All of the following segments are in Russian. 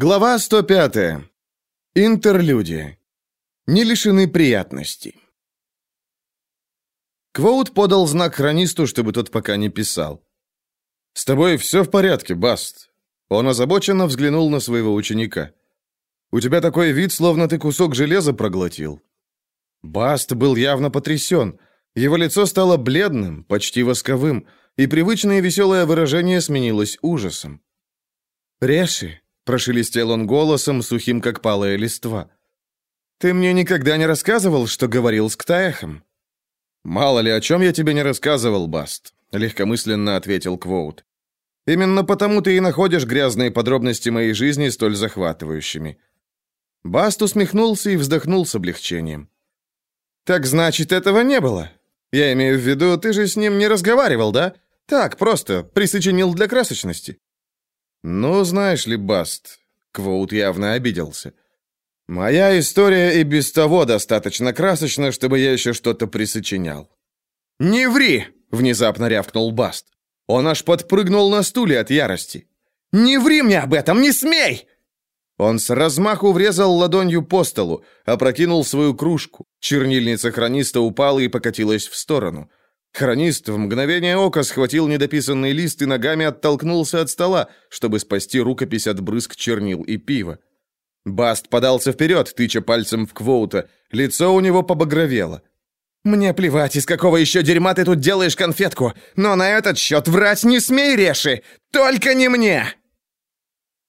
Глава 105. Интерлюдия. Не лишены приятностей. Квоут подал знак хронисту, чтобы тот пока не писал. «С тобой все в порядке, Баст?» Он озабоченно взглянул на своего ученика. «У тебя такой вид, словно ты кусок железа проглотил». Баст был явно потрясен. Его лицо стало бледным, почти восковым, и привычное веселое выражение сменилось ужасом. «Реши», Прошелестел он голосом, сухим как палая листва. «Ты мне никогда не рассказывал, что говорил с Ктаехом?» «Мало ли, о чем я тебе не рассказывал, Баст», — легкомысленно ответил Квоут. «Именно потому ты и находишь грязные подробности моей жизни столь захватывающими». Баст усмехнулся и вздохнул с облегчением. «Так значит, этого не было? Я имею в виду, ты же с ним не разговаривал, да? Так, просто присочинил для красочности». «Ну, знаешь ли, Баст...» Квоут явно обиделся. «Моя история и без того достаточно красочна, чтобы я еще что-то присочинял». «Не ври!» — внезапно рявкнул Баст. Он аж подпрыгнул на стуле от ярости. «Не ври мне об этом! Не смей!» Он с размаху врезал ладонью по столу, опрокинул свою кружку. Чернильница хрониста упала и покатилась в сторону. Хронист в мгновение ока схватил недописанный лист и ногами оттолкнулся от стола, чтобы спасти рукопись от брызг чернил и пива. Баст подался вперед, тыча пальцем в Квоута. Лицо у него побагровело. «Мне плевать, из какого еще дерьма ты тут делаешь конфетку, но на этот счет врать не смей, Реши! Только не мне!»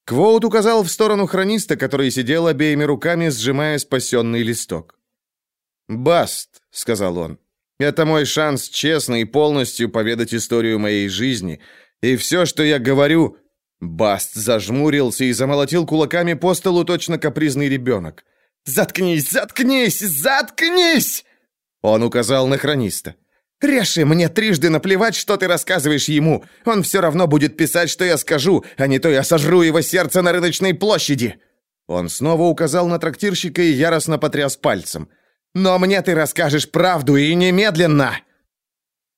Квоут указал в сторону хрониста, который сидел обеими руками, сжимая спасенный листок. «Баст», — сказал он, это мой шанс честно и полностью поведать историю моей жизни. И все, что я говорю...» Баст зажмурился и замолотил кулаками по столу точно капризный ребенок. «Заткнись, заткнись, заткнись!» Он указал на хрониста. «Реши, мне трижды наплевать, что ты рассказываешь ему. Он все равно будет писать, что я скажу, а не то я сожру его сердце на рыночной площади». Он снова указал на трактирщика и яростно потряс пальцем. Но мне ты расскажешь правду и немедленно!»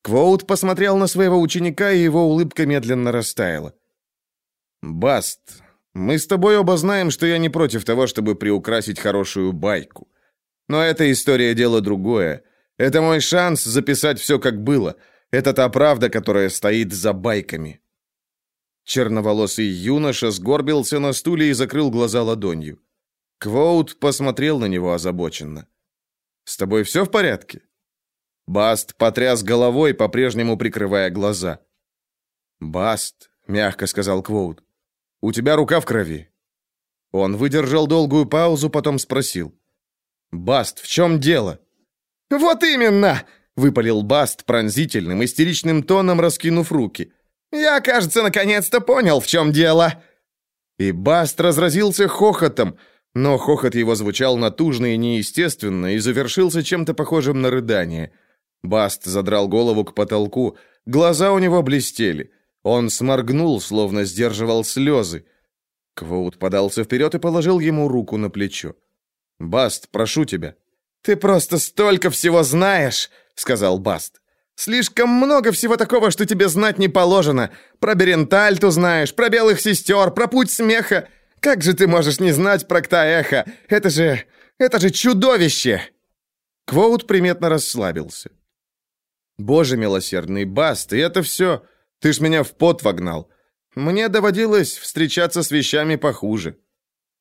Квоут посмотрел на своего ученика, и его улыбка медленно растаяла. «Баст, мы с тобой оба знаем, что я не против того, чтобы приукрасить хорошую байку. Но эта история дело другое. Это мой шанс записать все, как было. Это та правда, которая стоит за байками». Черноволосый юноша сгорбился на стуле и закрыл глаза ладонью. Квоут посмотрел на него озабоченно. С тобой все в порядке?» Баст потряс головой, по-прежнему прикрывая глаза. «Баст», — мягко сказал Квоут, — «у тебя рука в крови». Он выдержал долгую паузу, потом спросил. «Баст, в чем дело?» «Вот именно!» — выпалил Баст пронзительным, истеричным тоном, раскинув руки. «Я, кажется, наконец-то понял, в чем дело!» И Баст разразился хохотом, но хохот его звучал натужно и неестественно и завершился чем-то похожим на рыдание. Баст задрал голову к потолку, глаза у него блестели. Он сморгнул, словно сдерживал слезы. Квоут подался вперед и положил ему руку на плечо. «Баст, прошу тебя». «Ты просто столько всего знаешь», — сказал Баст. «Слишком много всего такого, что тебе знать не положено. Про Берентальту знаешь, про белых сестер, про путь смеха. Как же ты можешь не знать про Ктаэха? Это же... это же чудовище!» Квоут приметно расслабился. «Боже милосердный, Баст, и это все... Ты ж меня в пот вогнал. Мне доводилось встречаться с вещами похуже».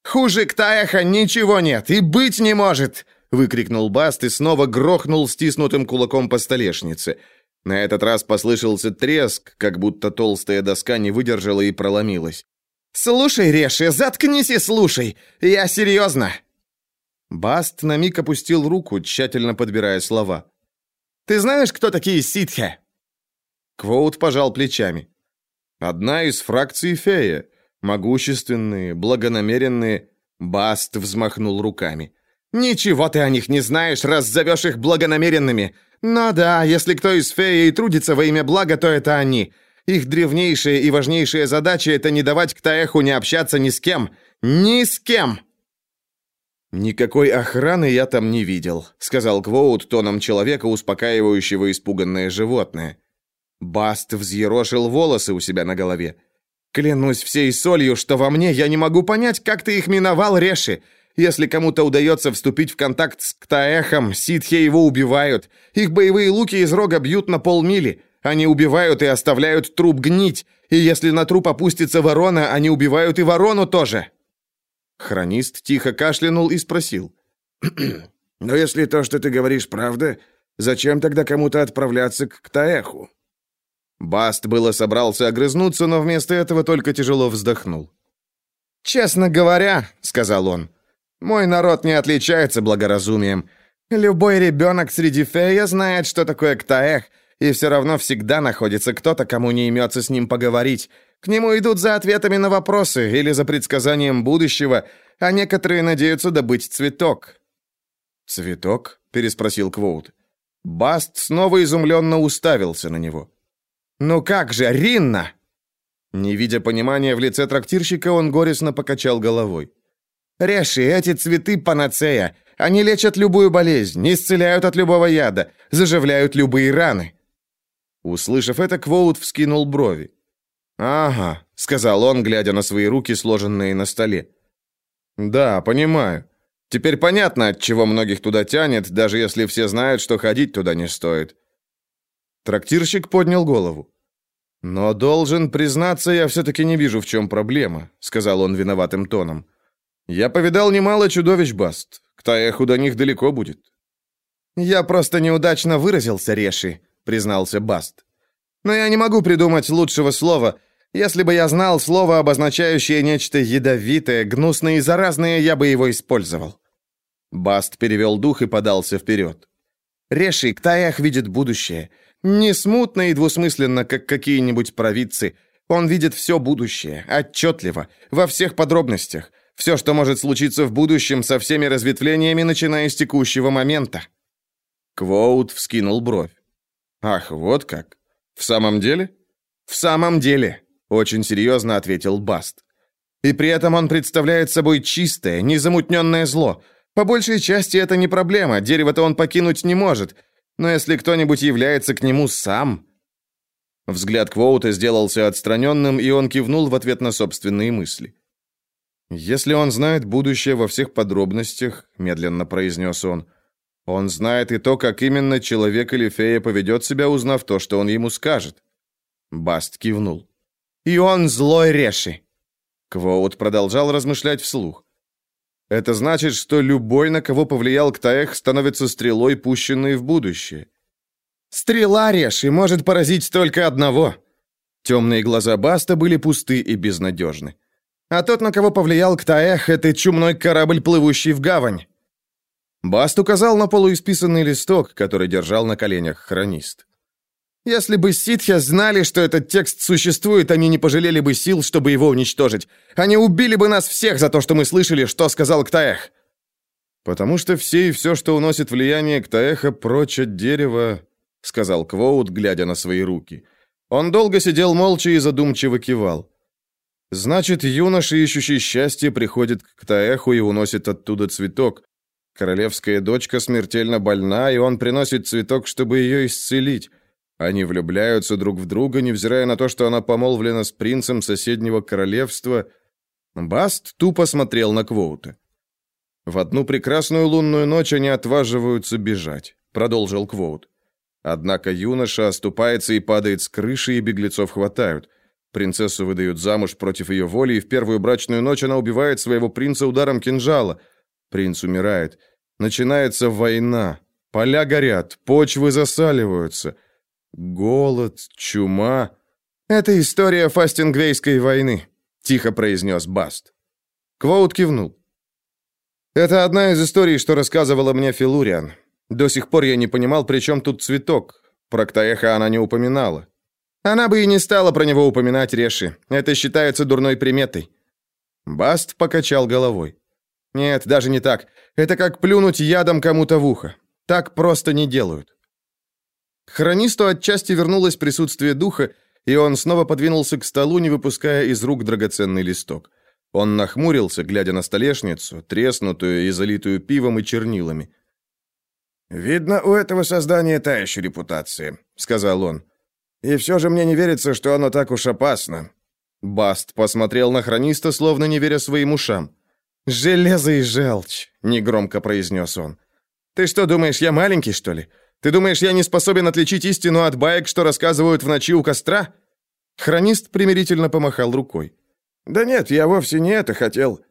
«Хуже Ктаэха ничего нет и быть не может!» выкрикнул Баст и снова грохнул стиснутым кулаком по столешнице. На этот раз послышался треск, как будто толстая доска не выдержала и проломилась. «Слушай, Реши, заткнись и слушай! Я серьезно!» Баст на миг опустил руку, тщательно подбирая слова. «Ты знаешь, кто такие ситхи?» Квоут пожал плечами. «Одна из фракций фея. Могущественные, благонамеренные...» Баст взмахнул руками. «Ничего ты о них не знаешь, раз зовешь их благонамеренными. Но да, если кто из феи и трудится во имя блага, то это они. Их древнейшая и важнейшая задача — это не давать Ктаэху не общаться ни с кем. Ни с кем!» «Никакой охраны я там не видел», — сказал Квоут тоном человека, успокаивающего испуганное животное. Баст взъерошил волосы у себя на голове. Клянусь всей солью, что во мне, я не могу понять, как ты их миновал, Реши. Если кому-то удается вступить в контакт с Ктаэхом, ситхи его убивают. Их боевые луки из рога бьют на полмили. Они убивают и оставляют труп гнить. И если на труп опустится ворона, они убивают и ворону тоже. Хронист тихо кашлянул и спросил. «Но если то, что ты говоришь, правда, зачем тогда кому-то отправляться к Ктаэху?» Баст было собрался огрызнуться, но вместо этого только тяжело вздохнул. «Честно говоря», — сказал он, — «мой народ не отличается благоразумием. Любой ребенок среди фея знает, что такое ктаэх, и все равно всегда находится кто-то, кому не имется с ним поговорить. К нему идут за ответами на вопросы или за предсказанием будущего, а некоторые надеются добыть цветок». «Цветок?» — переспросил Квоут. Баст снова изумленно уставился на него. «Ну как же, Ринна!» Не видя понимания в лице трактирщика, он горестно покачал головой. «Реши, эти цветы панацея. Они лечат любую болезнь, исцеляют от любого яда, заживляют любые раны». Услышав это, Квоут вскинул брови. «Ага», — сказал он, глядя на свои руки, сложенные на столе. «Да, понимаю. Теперь понятно, от чего многих туда тянет, даже если все знают, что ходить туда не стоит. Трактирщик поднял голову. «Но должен признаться, я все-таки не вижу, в чем проблема», — сказал он виноватым тоном. «Я повидал немало чудовищ, Баст. К Таеху до них далеко будет». «Я просто неудачно выразился, Реши», — признался Баст. «Но я не могу придумать лучшего слова. Если бы я знал слово, обозначающее нечто ядовитое, гнусное и заразное, я бы его использовал». Баст перевел дух и подался вперед. «Реши, Ктаях видит будущее. Не смутно и двусмысленно, как какие-нибудь провидцы. Он видит все будущее, отчетливо, во всех подробностях. Все, что может случиться в будущем, со всеми разветвлениями, начиная с текущего момента. Квоут вскинул бровь. «Ах, вот как? В самом деле?» «В самом деле», — очень серьезно ответил Баст. «И при этом он представляет собой чистое, незамутненное зло. По большей части это не проблема, дерево-то он покинуть не может, но если кто-нибудь является к нему сам... Взгляд Квоута сделался отстраненным, и он кивнул в ответ на собственные мысли. «Если он знает будущее во всех подробностях», — медленно произнес он, — «он знает и то, как именно человек или фея поведет себя, узнав то, что он ему скажет». Баст кивнул. «И он злой Реши». Квоут продолжал размышлять вслух. Это значит, что любой, на кого повлиял Ктаэх, становится стрелой, пущенной в будущее. Стрела режь и может поразить только одного. Темные глаза Баста были пусты и безнадежны. А тот, на кого повлиял Ктаэх, это чумной корабль, плывущий в гавань. Баст указал на полуисписанный листок, который держал на коленях хронист. Если бы ситхи знали, что этот текст существует, они не пожалели бы сил, чтобы его уничтожить. Они убили бы нас всех за то, что мы слышали, что сказал Ктаэх. Потому что все и все, что уносит влияние Ктаэха прочь от дерева, сказал Квоут, глядя на свои руки. Он долго сидел молча и задумчиво кивал. Значит, юноша, ищущий счастье, приходит к Ктаэху и уносит оттуда цветок. Королевская дочка смертельно больна, и он приносит цветок, чтобы ее исцелить. Они влюбляются друг в друга, невзирая на то, что она помолвлена с принцем соседнего королевства. Баст тупо смотрел на Квоута. «В одну прекрасную лунную ночь они отваживаются бежать», — продолжил Квоут. Однако юноша оступается и падает с крыши, и беглецов хватают. Принцессу выдают замуж против ее воли, и в первую брачную ночь она убивает своего принца ударом кинжала. Принц умирает. Начинается война. Поля горят, почвы засаливаются — Голод, чума. Это история Фастингвейской войны, тихо произнес Баст. Квоут кивнул. Это одна из историй, что рассказывала мне Филуриан. До сих пор я не понимал, при чем тут цветок. Про Ктаеха она не упоминала. Она бы и не стала про него упоминать Реши. Это считается дурной приметой. Баст покачал головой. Нет, даже не так. Это как плюнуть ядом кому-то в ухо. Так просто не делают. Хронисту отчасти вернулось присутствие духа, и он снова подвинулся к столу, не выпуская из рук драгоценный листок. Он нахмурился, глядя на столешницу, треснутую и залитую пивом и чернилами. «Видно, у этого создания та еще репутация», — сказал он. «И все же мне не верится, что оно так уж опасно. Баст посмотрел на хрониста, словно не веря своим ушам. «Железо и желчь», — негромко произнес он. «Ты что, думаешь, я маленький, что ли? Ты думаешь, я не способен отличить истину от баек, что рассказывают в ночи у костра?» Хронист примирительно помахал рукой. «Да нет, я вовсе не это хотел».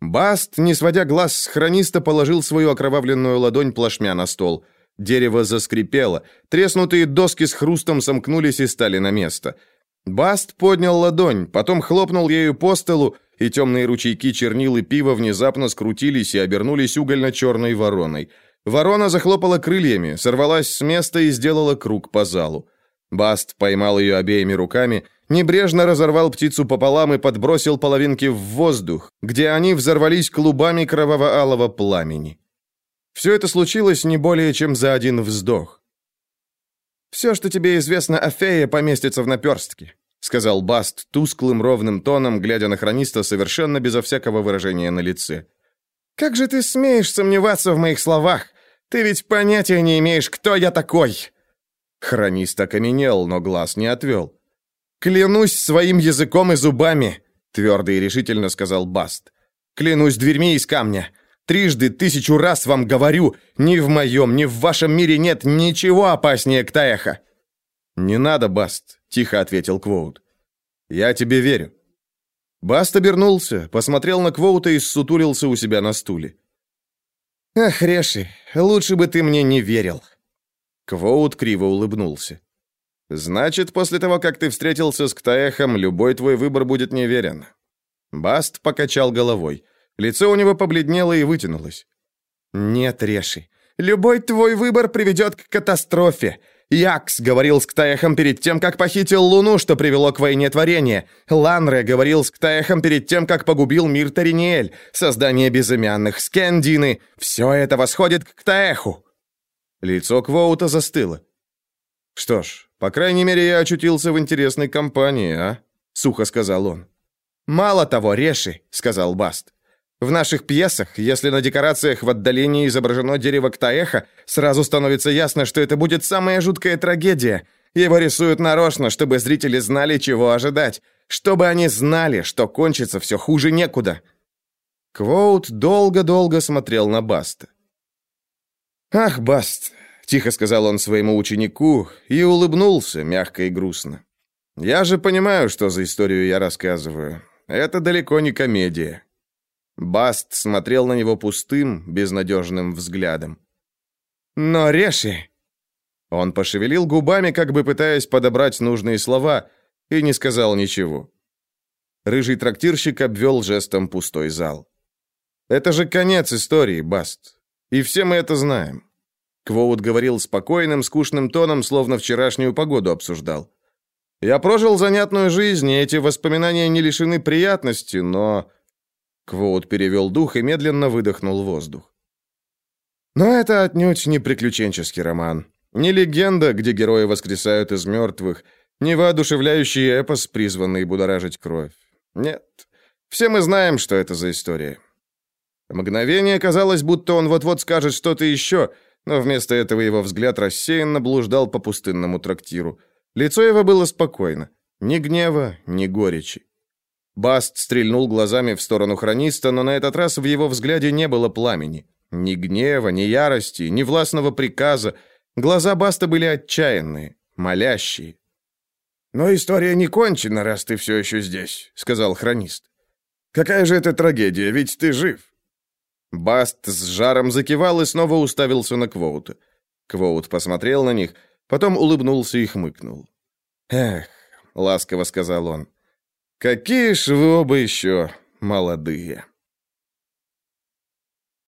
Баст, не сводя глаз с хрониста, положил свою окровавленную ладонь плашмя на стол. Дерево заскрипело, треснутые доски с хрустом сомкнулись и стали на место. Баст поднял ладонь, потом хлопнул ею по столу, и темные ручейки чернил и пива внезапно скрутились и обернулись угольно-черной вороной. Ворона захлопала крыльями, сорвалась с места и сделала круг по залу. Баст поймал ее обеими руками, небрежно разорвал птицу пополам и подбросил половинки в воздух, где они взорвались клубами кроваво-алого пламени. Все это случилось не более чем за один вздох. «Все, что тебе известно о фее, поместится в наперстке», сказал Баст тусклым ровным тоном, глядя на хрониста совершенно безо всякого выражения на лице. «Как же ты смеешь сомневаться в моих словах? Ты ведь понятия не имеешь, кто я такой!» Хронист окаменел, но глаз не отвел. «Клянусь своим языком и зубами!» Твердо и решительно сказал Баст. «Клянусь дверьми из камня! Трижды, тысячу раз вам говорю, ни в моем, ни в вашем мире нет ничего опаснее Ктаеха!» «Не надо, Баст», — тихо ответил Квоут. «Я тебе верю». Баст обернулся, посмотрел на Квоута и ссутулился у себя на стуле. «Ах, Реши, лучше бы ты мне не верил». Квоут криво улыбнулся. «Значит, после того, как ты встретился с Ктаехом, любой твой выбор будет неверен». Баст покачал головой. Лицо у него побледнело и вытянулось. «Нет, Реши, любой твой выбор приведет к катастрофе. Якс говорил с Ктаехом перед тем, как похитил Луну, что привело к войне творения. Ланре говорил с Ктаехом перед тем, как погубил мир Тариниэль. Создание безымянных, Скендины. Все это восходит к Ктаеху. Лицо Квоута застыло. «Что ж, по крайней мере, я очутился в интересной компании, а?» — сухо сказал он. «Мало того, Реши», — сказал Баст. «В наших пьесах, если на декорациях в отдалении изображено дерево Ктаеха, сразу становится ясно, что это будет самая жуткая трагедия. Его рисуют нарочно, чтобы зрители знали, чего ожидать, чтобы они знали, что кончится все хуже некуда». Квоут долго-долго смотрел на Баста. «Ах, Баст!» — тихо сказал он своему ученику и улыбнулся, мягко и грустно. «Я же понимаю, что за историю я рассказываю. Это далеко не комедия». Баст смотрел на него пустым, безнадежным взглядом. «Но Реши...» Он пошевелил губами, как бы пытаясь подобрать нужные слова, и не сказал ничего. Рыжий трактирщик обвел жестом пустой зал. «Это же конец истории, Баст. И все мы это знаем. Квоут говорил спокойным, скучным тоном, словно вчерашнюю погоду обсуждал. Я прожил занятную жизнь, и эти воспоминания не лишены приятности, но... Квоут перевел дух и медленно выдохнул воздух. Но это отнюдь не приключенческий роман. Не легенда, где герои воскресают из мертвых, не воодушевляющий эпос, призванный будоражить кровь. Нет. Все мы знаем, что это за история. Мгновение казалось, будто он вот-вот скажет что-то еще, но вместо этого его взгляд рассеянно блуждал по пустынному трактиру. Лицо его было спокойно. Ни гнева, ни горечи. Баст стрельнул глазами в сторону хрониста, но на этот раз в его взгляде не было пламени. Ни гнева, ни ярости, ни властного приказа. Глаза Баста были отчаянные, молящие. «Но история не кончена, раз ты все еще здесь», — сказал хронист. «Какая же это трагедия, ведь ты жив». Баст с жаром закивал и снова уставился на Квоута. Квоут посмотрел на них, потом улыбнулся и хмыкнул. «Эх», — ласково сказал он, — «какие ж вы оба еще молодые».